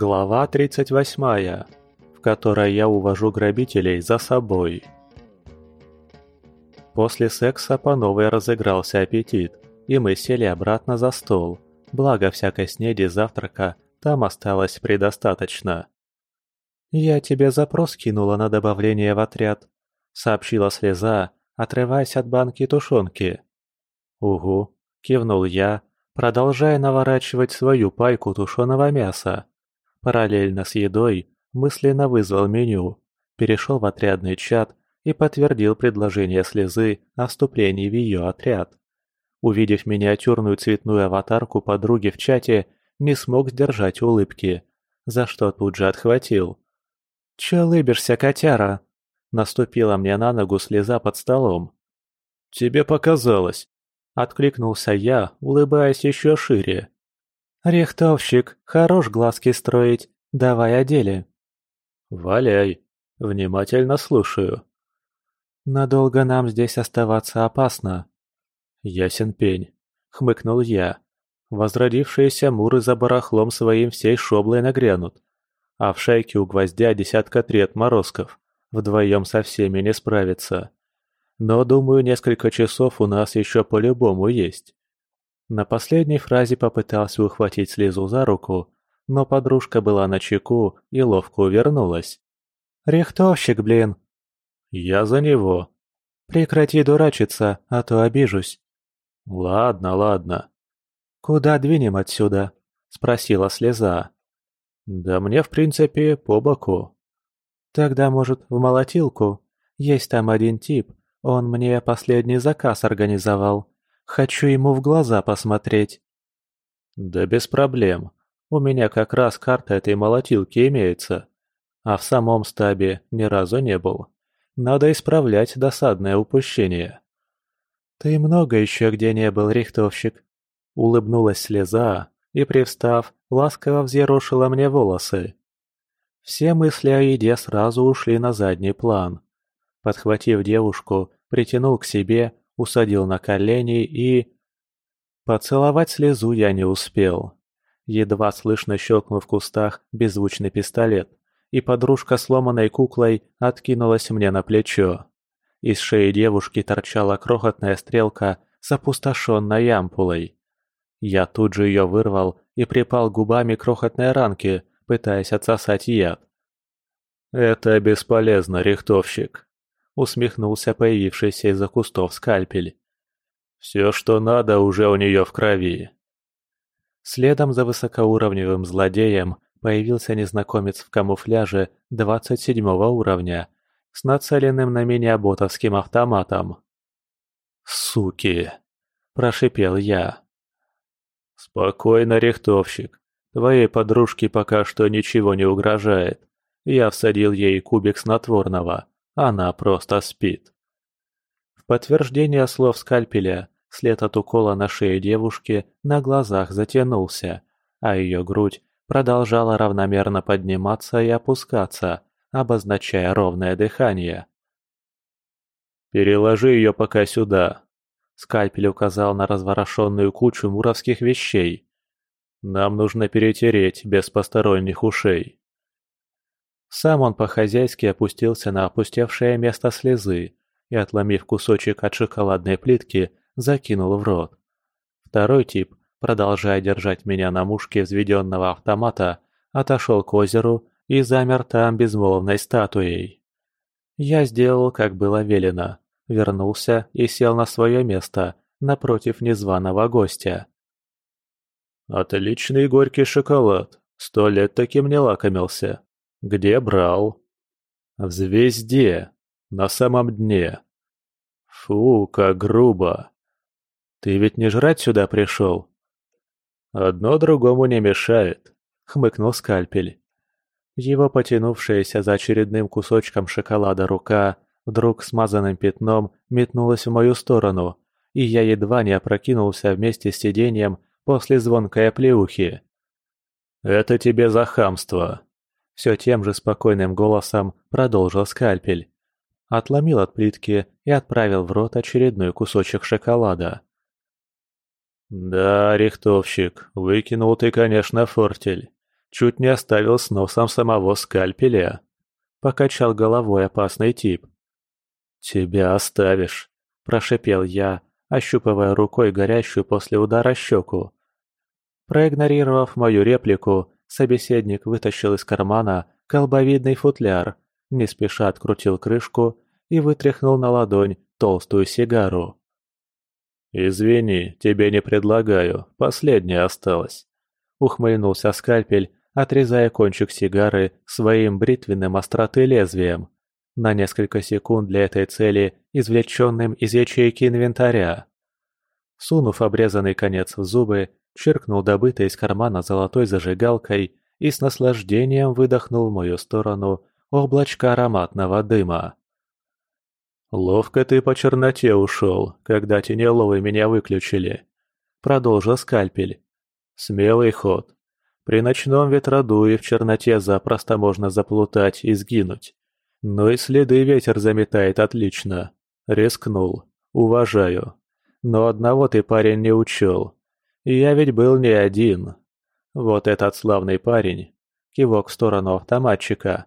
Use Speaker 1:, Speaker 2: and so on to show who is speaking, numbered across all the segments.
Speaker 1: Глава 38, в которой я увожу грабителей за собой. После секса по новой разыгрался аппетит, и мы сели обратно за стол. Благо всякой снеди завтрака там осталось предостаточно. «Я тебе запрос кинула на добавление в отряд», — сообщила слеза, отрываясь от банки тушенки. «Угу», — кивнул я, продолжая наворачивать свою пайку тушеного мяса. Параллельно с едой мысленно вызвал меню, перешел в отрядный чат и подтвердил предложение слезы о вступлении в ее отряд. Увидев миниатюрную цветную аватарку подруги в чате, не смог сдержать улыбки, за что тут же отхватил. «Чё лыбишься, котяра?» Наступила мне на ногу слеза под столом. «Тебе показалось!» Откликнулся я, улыбаясь еще шире. «Рихтовщик, хорош глазки строить, давай о деле». «Валяй, внимательно слушаю». «Надолго нам здесь оставаться опасно». «Ясен пень», — хмыкнул я. Возродившиеся муры за барахлом своим всей шоблой нагрянут. А в шайке у гвоздя десятка три отморозков. Вдвоем со всеми не справиться. Но, думаю, несколько часов у нас еще по-любому есть. На последней фразе попытался ухватить слезу за руку, но подружка была на чеку и ловко увернулась. «Рихтовщик, блин!» «Я за него!» «Прекрати дурачиться, а то обижусь!» «Ладно, ладно!» «Куда двинем отсюда?» — спросила слеза. «Да мне, в принципе, по боку». «Тогда, может, в молотилку? Есть там один тип, он мне последний заказ организовал. Хочу ему в глаза посмотреть». «Да без проблем. У меня как раз карта этой молотилки имеется. А в самом стабе ни разу не был. Надо исправлять досадное упущение». «Ты много еще где не был, рихтовщик?» Улыбнулась слеза и, привстав, ласково взъерошила мне волосы. Все мысли о еде сразу ушли на задний план. Подхватив девушку, притянул к себе, усадил на колени и... Поцеловать слезу я не успел. Едва слышно щелкнул в кустах беззвучный пистолет, и подружка сломанной куклой откинулась мне на плечо. Из шеи девушки торчала крохотная стрелка с опустошенной ампулой. Я тут же ее вырвал и припал губами крохотной ранке, пытаясь отсосать яд. «Это бесполезно, рихтовщик», — усмехнулся появившийся из-за кустов скальпель. «Все, что надо, уже у нее в крови». Следом за высокоуровневым злодеем появился незнакомец в камуфляже 27 уровня с нацеленным на меня ботовским автоматом. «Суки!» – прошипел я. «Спокойно, рихтовщик. Твоей подружке пока что ничего не угрожает. Я всадил ей кубик снотворного. Она просто спит». В подтверждение слов скальпеля след от укола на шее девушки на глазах затянулся, а ее грудь продолжала равномерно подниматься и опускаться, обозначая ровное дыхание. «Переложи ее пока сюда», Скальпель указал на разворошенную кучу муровских вещей. «Нам нужно перетереть без посторонних ушей». Сам он по-хозяйски опустился на опустевшее место слезы и, отломив кусочек от шоколадной плитки, закинул в рот. Второй тип, продолжая держать меня на мушке взведенного автомата, отошел к озеру и замер там безмолвной статуей. Я сделал, как было велено вернулся и сел на свое место напротив незваного гостя. «Отличный горький шоколад. Сто лет таким не лакомился. Где брал?» «В звезде. На самом дне. Фу, как грубо. Ты ведь не жрать сюда пришел?» «Одно другому не мешает», — хмыкнул скальпель. Его потянувшаяся за очередным кусочком шоколада рука вдруг смазанным пятном метнулась в мою сторону, и я едва не опрокинулся вместе с сиденьем после звонкой оплеухи. «Это тебе за хамство!» Все тем же спокойным голосом продолжил скальпель. Отломил от плитки и отправил в рот очередной кусочек шоколада. «Да, рихтовщик, выкинул ты, конечно, фортель. Чуть не оставил с носом самого скальпеля. Покачал головой опасный тип. «Тебя оставишь», – прошипел я, ощупывая рукой горящую после удара щеку. Проигнорировав мою реплику, собеседник вытащил из кармана колбовидный футляр, не спеша открутил крышку и вытряхнул на ладонь толстую сигару. «Извини, тебе не предлагаю, последняя осталась», — ухмыльнулся скальпель, отрезая кончик сигары своим бритвенным остроты лезвием, на несколько секунд для этой цели извлеченным из ячейки инвентаря. Сунув обрезанный конец в зубы, черкнул добытой из кармана золотой зажигалкой и с наслаждением выдохнул в мою сторону облачко ароматного дыма. «Ловко ты по черноте ушел, когда тенеловы меня выключили», — продолжил скальпель. «Смелый ход. При ночном ветродуе в черноте запросто можно заплутать и сгинуть. Но и следы ветер заметает отлично. Рискнул. Уважаю. Но одного ты, парень, не учел. Я ведь был не один. Вот этот славный парень. Кивок в сторону автоматчика.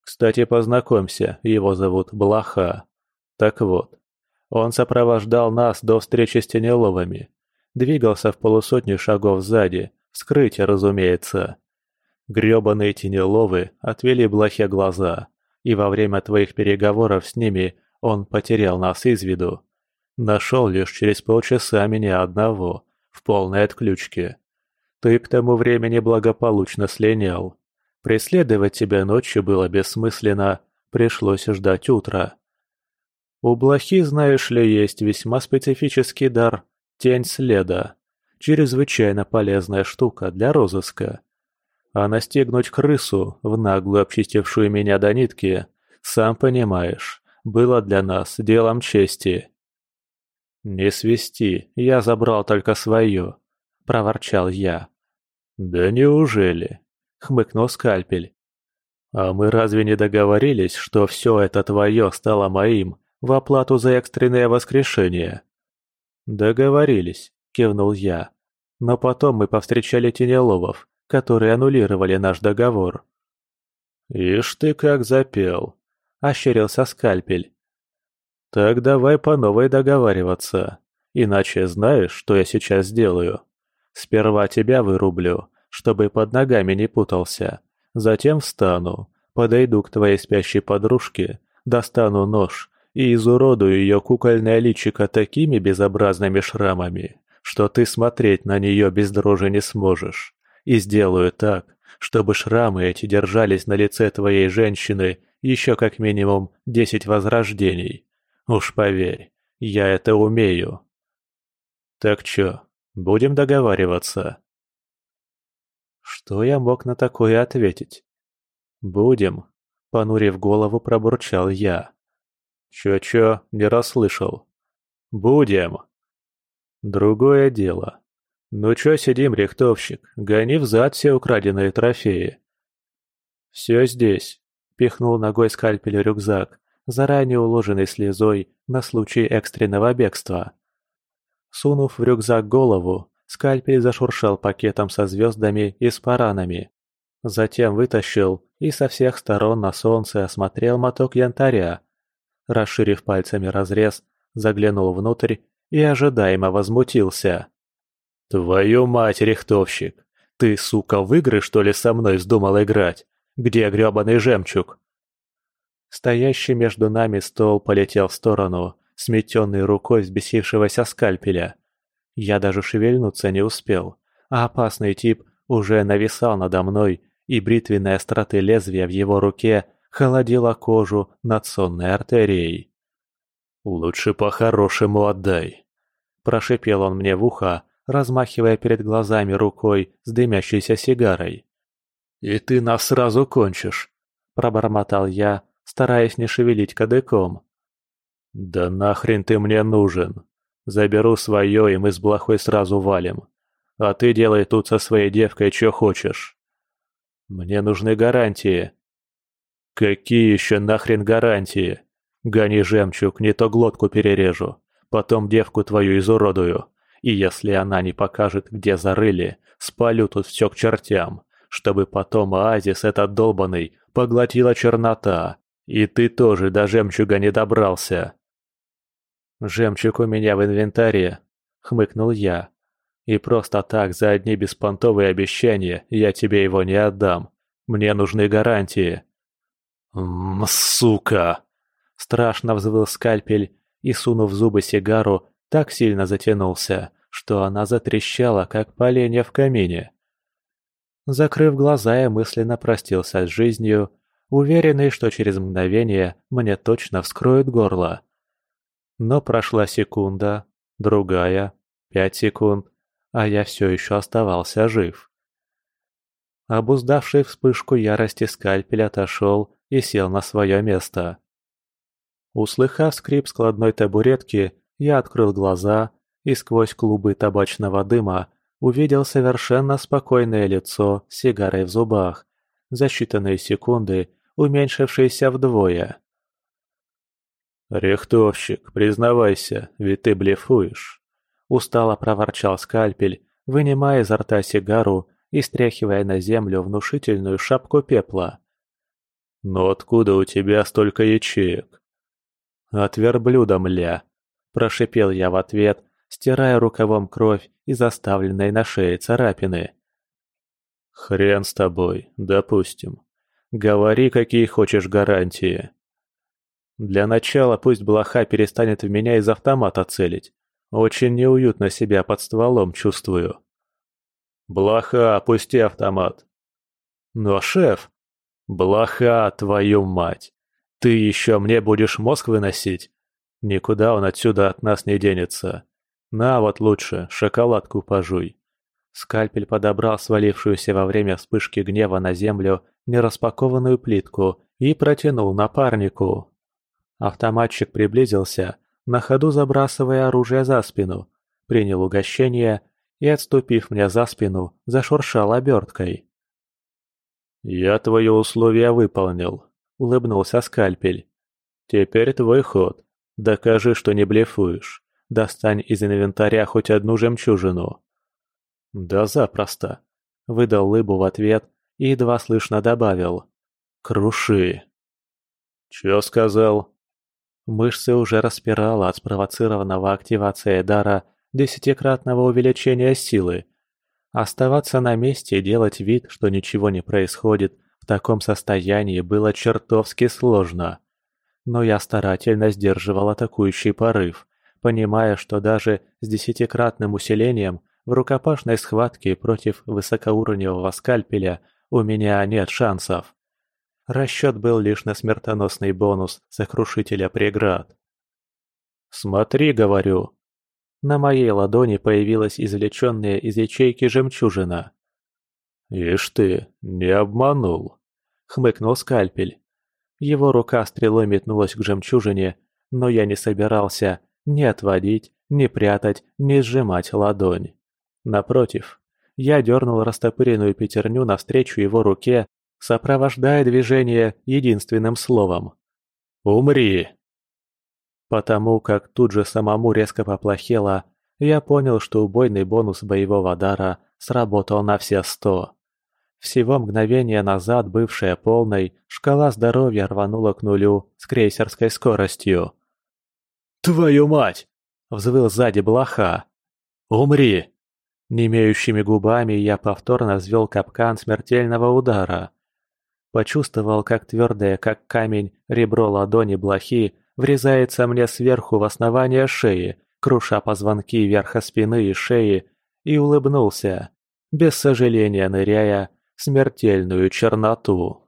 Speaker 1: Кстати, познакомься, его зовут Блоха. Так вот, он сопровождал нас до встречи с Тенеловыми. Двигался в полусотни шагов сзади, вскрытие, разумеется. Грёбаные Тенеловы отвели Блохе глаза, и во время твоих переговоров с ними он потерял нас из виду. Нашел лишь через полчаса меня одного, в полной отключке. Ты к тому времени благополучно слинял. Преследовать тебя ночью было бессмысленно, пришлось ждать утра. У блохи, знаешь ли, есть весьма специфический дар – тень следа. Чрезвычайно полезная штука для розыска. А настигнуть крысу, в наглую обчистившую меня до нитки, сам понимаешь, было для нас делом чести. «Не свисти, я забрал только свое», – проворчал я. «Да неужели?» — хмыкнул скальпель. «А мы разве не договорились, что все это твое стало моим в оплату за экстренное воскрешение?» «Договорились», — кивнул я. «Но потом мы повстречали Тенеловов, которые аннулировали наш договор». «Ишь ты как запел», — ощерился скальпель. «Так давай по новой договариваться, иначе знаешь, что я сейчас сделаю? Сперва тебя вырублю, чтобы под ногами не путался. Затем встану, подойду к твоей спящей подружке, достану нож и изуродую ее кукольное личико такими безобразными шрамами, что ты смотреть на нее без дрожи не сможешь. И сделаю так, чтобы шрамы эти держались на лице твоей женщины еще как минимум десять возрождений. Уж поверь, я это умею. Так чё, будем договариваться?» Что я мог на такое ответить? «Будем», — понурив голову, пробурчал я. «Чё-чё, не расслышал». «Будем». «Другое дело. Ну чё сидим, рихтовщик, гони взад все украденные трофеи». «Все здесь», — пихнул ногой скальпель рюкзак, заранее уложенный слезой на случай экстренного бегства. Сунув в рюкзак голову, Скальпель зашуршал пакетом со звездами и с паранами. Затем вытащил и со всех сторон на солнце осмотрел моток янтаря. Расширив пальцами разрез, заглянул внутрь и ожидаемо возмутился. «Твою мать, рихтовщик! Ты, сука, в игры, что ли, со мной вздумал играть? Где грёбаный жемчуг?» Стоящий между нами стол полетел в сторону, сметенный рукой взбесившегося скальпеля. Я даже шевельнуться не успел, а опасный тип уже нависал надо мной, и бритвенная остроты лезвия в его руке холодила кожу над сонной артерией. «Лучше по-хорошему отдай», – прошипел он мне в ухо, размахивая перед глазами рукой с дымящейся сигарой. «И ты нас сразу кончишь», – пробормотал я, стараясь не шевелить кадыком. «Да нахрен ты мне нужен?» Заберу свое, и мы с блохой сразу валим. А ты делай тут со своей девкой, что хочешь. Мне нужны гарантии. Какие еще нахрен гарантии? Гони жемчуг, не то глотку перережу. Потом девку твою изуродую. И если она не покажет, где зарыли, спалю тут все к чертям. чтобы потом оазис этот долбанный поглотила чернота, и ты тоже до жемчуга не добрался. «Жемчуг у меня в инвентаре», — хмыкнул я. «И просто так, за одни беспонтовые обещания, я тебе его не отдам. Мне нужны гарантии». «Ммм, сука!» Страшно взвыл скальпель и, сунув в зубы сигару, так сильно затянулся, что она затрещала, как поленья в камине. Закрыв глаза, я мысленно простился с жизнью, уверенный, что через мгновение мне точно вскроют горло. Но прошла секунда, другая, пять секунд, а я все еще оставался жив. Обуздавший вспышку ярости скальпель отошел и сел на свое место. Услыхав скрип складной табуретки, я открыл глаза и сквозь клубы табачного дыма увидел совершенно спокойное лицо с сигарой в зубах, за считанные секунды уменьшившееся вдвое. «Рихтовщик, признавайся, ведь ты блефуешь!» Устало проворчал скальпель, вынимая изо рта сигару и стряхивая на землю внушительную шапку пепла. «Но откуда у тебя столько ячеек?» «От верблюда, мля!» – прошипел я в ответ, стирая рукавом кровь из оставленной на шее царапины. «Хрен с тобой, допустим. Говори, какие хочешь гарантии». Для начала пусть блоха перестанет в меня из автомата целить. Очень неуютно себя под стволом чувствую. Блоха, опусти автомат. Но, шеф... Блоха, твою мать! Ты еще мне будешь мозг выносить? Никуда он отсюда от нас не денется. На вот лучше, шоколадку пожуй. Скальпель подобрал свалившуюся во время вспышки гнева на землю нераспакованную плитку и протянул напарнику. Автоматчик приблизился, на ходу забрасывая оружие за спину, принял угощение и, отступив мне за спину, зашуршал оберткой. «Я твои условия выполнил», — улыбнулся скальпель. «Теперь твой ход. Докажи, что не блефуешь. Достань из инвентаря хоть одну жемчужину». «Да запросто», — выдал лыбу в ответ и едва слышно добавил. «Круши». «Чё сказал?» Мышцы уже распирало от спровоцированного активацией дара десятикратного увеличения силы. Оставаться на месте и делать вид, что ничего не происходит, в таком состоянии было чертовски сложно. Но я старательно сдерживал атакующий порыв, понимая, что даже с десятикратным усилением в рукопашной схватке против высокоуровневого скальпеля у меня нет шансов. Расчет был лишь на смертоносный бонус сокрушителя преград. «Смотри, — говорю!» На моей ладони появилась извлеченная из ячейки жемчужина. «Ишь ты, не обманул!» — хмыкнул скальпель. Его рука стрелой метнулась к жемчужине, но я не собирался ни отводить, ни прятать, ни сжимать ладонь. Напротив, я дернул растопыренную пятерню навстречу его руке сопровождая движение единственным словом «Умри!». Потому как тут же самому резко поплохело, я понял, что убойный бонус боевого дара сработал на все сто. Всего мгновение назад, бывшая полной, шкала здоровья рванула к нулю с крейсерской скоростью. «Твою мать!» — взвыл сзади блоха. «Умри!» Немеющими губами я повторно взвел капкан смертельного удара. Почувствовал, как твердое, как камень, ребро ладони блохи врезается мне сверху в основание шеи, круша позвонки верха спины и шеи, и улыбнулся, без сожаления ныряя в смертельную черноту.